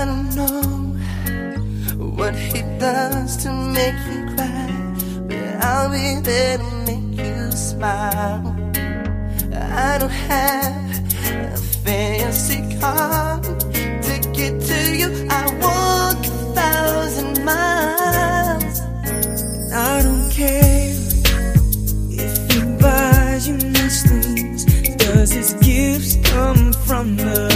I don't know what he does to make you cry, but I'll be there to make you smile. I don't have a fancy car to get to you. I walk a thousand miles. I don't care if he buys you nice things, cause his gifts come from love.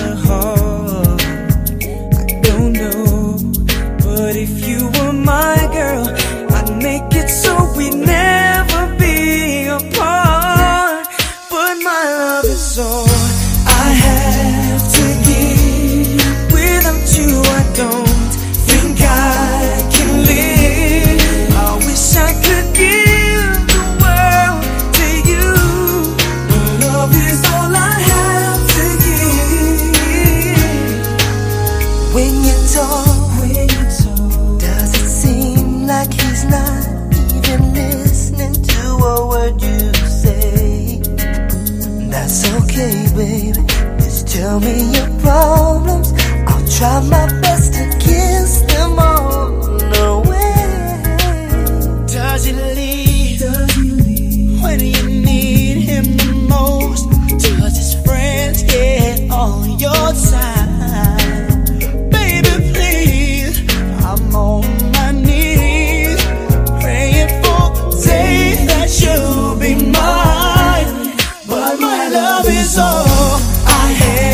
baby. Just tell me your problems. I'll try my best to kiss them all. love is all I have.